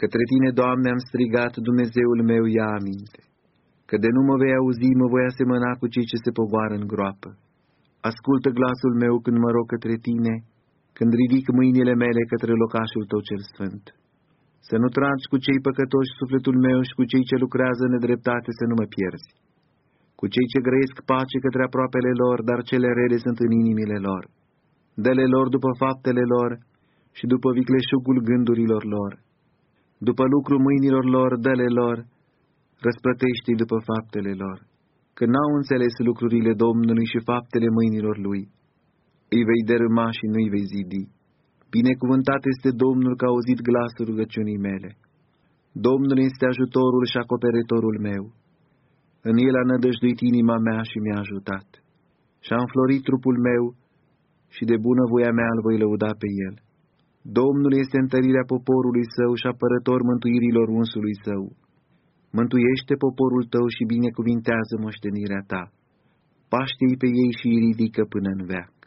Către tine, Doamne, am strigat, Dumnezeul meu, ia aminte, că de nu mă vei auzi, mă voi asemăna cu cei ce se pogoară în groapă. Ascultă glasul meu când mă rog către tine, când ridic mâinile mele către locașul tău cel sfânt. Să nu tragi cu cei păcătoși sufletul meu și cu cei ce lucrează în nedreptate să nu mă pierzi. Cu cei ce grăiesc pace către aproapele lor, dar cele rele sunt în inimile lor. Dele lor după faptele lor și după vicleșugul gândurilor lor. După lucru mâinilor lor, dele lor, răsplătește după faptele lor. Că n-au înțeles lucrurile Domnului și faptele mâinilor lui, îi vei dărâma și nu-i vei zidi. Binecuvântat este Domnul că a auzit glasul rugăciunii mele. Domnul este ajutorul și acoperitorul meu. În el a nădăjduit inima mea și mi-a ajutat. Și-a înflorit trupul meu și de bună voia mea îl voi lăuda pe el. Domnul este întărirea poporului său și apărător mântuirilor unsului său. Mântuiește poporul tău și binecuvintează moștenirea ta. Paște-i pe ei și îi ridică până în veac.